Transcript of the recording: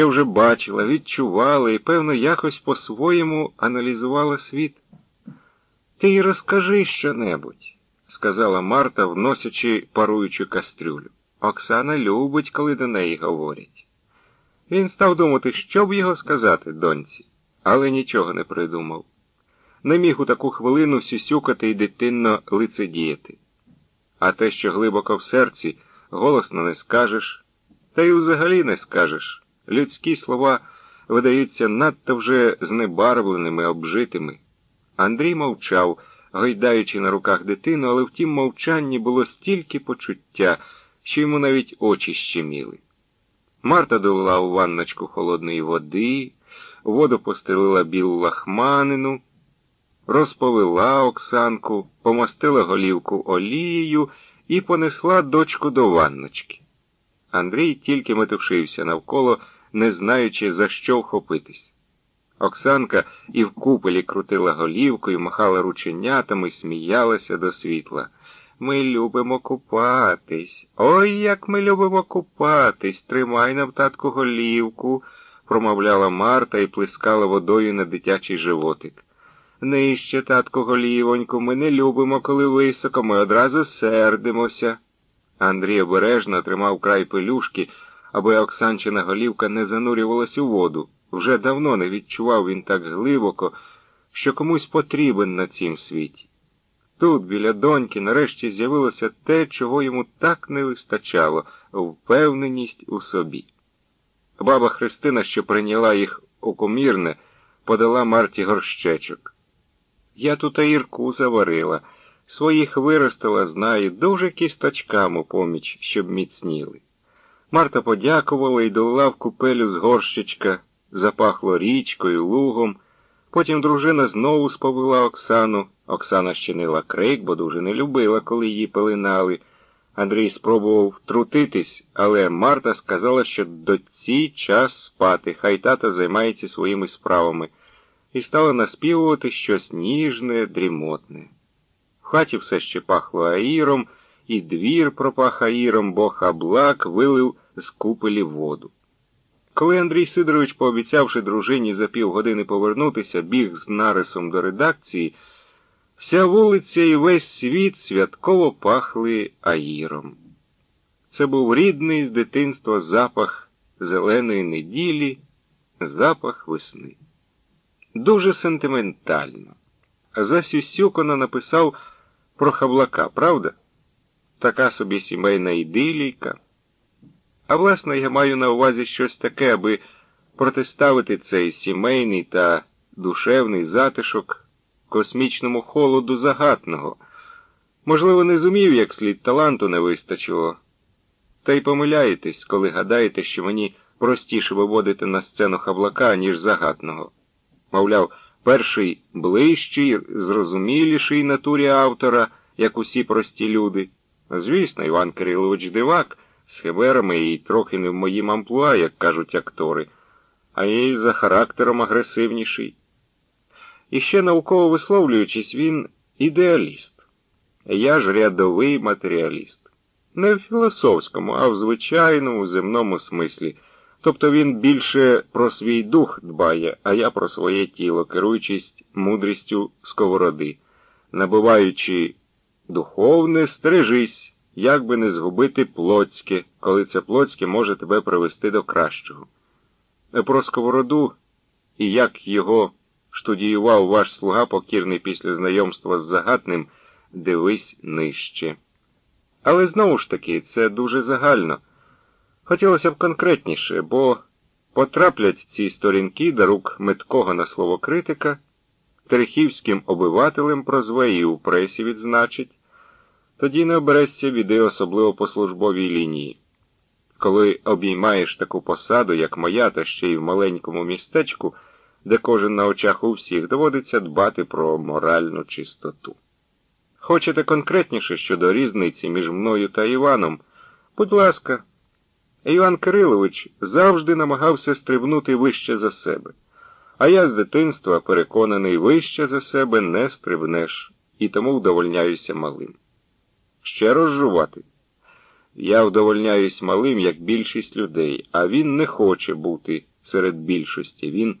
що вже бачила, відчувала і, певно, якось по-своєму аналізувала світ. Ти й розкажи щонебудь, сказала Марта, вносячи паруючу кастрюлю. Оксана любить, коли до неї говорять. Він став думати, що б його сказати доньці, але нічого не придумав. Не міг у таку хвилину сюсюкати і дитинно лицедіяти. А те, що глибоко в серці, голосно не скажеш, та й взагалі не скажеш. Людські слова видаються надто вже знебарвленими, обжитими. Андрій мовчав, гойдаючи на руках дитину, але в тім мовчанні було стільки почуття, що йому навіть очі щеміли. Марта долила у ванночку холодної води, воду постелила білу лахманину, розповела Оксанку, помастила голівку олією і понесла дочку до ванночки. Андрій тільки метушився навколо, не знаючи, за що вхопитись. Оксанка і в купелі крутила голівкою, махала рученятами, сміялася до світла. Ми любимо купатись. Ой, як ми любимо купатись. Тримай нам, татку, голівку, промовляла Марта і плескала водою на дитячий животик. Нижче, татку, голівоньку, ми не любимо, коли високо, ми одразу сердимося. Андрій обережно тримав край пелюшки, аби Оксанчина голівка не занурювалась у воду. Вже давно не відчував він так глибоко, що комусь потрібен на цім світі. Тут, біля доньки, нарешті з'явилося те, чого йому так не вистачало впевненість у собі. Баба Христина, що прийняла їх у комірне, подала Марті горщечок. Я тут аїрку заварила, своїх виростила, знаю, дуже кісточкам у поміч, щоб міцніли. Марта подякувала і долила в купелю з горщичка, запахло річкою, лугом. Потім дружина знову сповила Оксану. Оксана щинила крик, бо дуже не любила, коли її пеленали. Андрій спробував втрутитись, але Марта сказала, що до ці час спати, хай тата займається своїми справами, і стала наспівувати щось ніжне, дрімотне. В хаті все ще пахло аїром, і двір пропах аїром, бо хаблак вилив з купелі воду. Коли Андрій Сидорович, пообіцявши дружині за півгодини повернутися, біг з нарисом до редакції, вся вулиця і весь світ святково пахли аїром. Це був рідний з дитинства запах зеленої неділі, запах весни. Дуже сентиментально. Засюсюкано написав про хаблака, правда? Така собі сімейна ідилійка. А власне, я маю на увазі щось таке, аби протиставити цей сімейний та душевний затишок космічному холоду загатного. Можливо, не зумів, як слід таланту не вистачило. Та й помиляєтесь, коли гадаєте, що мені простіше виводити на сцену хаблака, ніж загатного. Мовляв, перший ближчий, зрозуміліший натурі автора, як усі прості люди. Звісно, Іван Кирилович дивак з химерами і трохи не в моїм амплуа, як кажуть актори, а й за характером агресивніший. І ще науково висловлюючись, він ідеаліст. Я ж рядовий матеріаліст. Не в філософському, а в звичайному земному смислі. Тобто він більше про свій дух дбає, а я про своє тіло, керуючись мудрістю сковороди, набуваючи духовне, стережись, як би не згубити плотське, коли це плотське може тебе привести до кращого. Про сковороду і як його штудіював ваш слуга покірний після знайомства з загатним, дивись нижче. Але знову ж таки, це дуже загально. Хотілося б конкретніше, бо потраплять ці сторінки до рук меткого на слово критика, терехівським обивателем прозве і у пресі відзначить, тоді не оберешся віди особливо по службовій лінії. Коли обіймаєш таку посаду, як моя, та ще й в маленькому містечку, де кожен на очах у всіх доводиться дбати про моральну чистоту. Хочете конкретніше щодо різниці між мною та Іваном? Будь ласка, Іван Кирилович завжди намагався стрибнути вище за себе, а я з дитинства переконаний, вище за себе не стрибнеш, і тому вдовольняюся малим. Ще розжувати. Я вдовольняюсь малим, як більшість людей, а він не хоче бути серед більшості. Він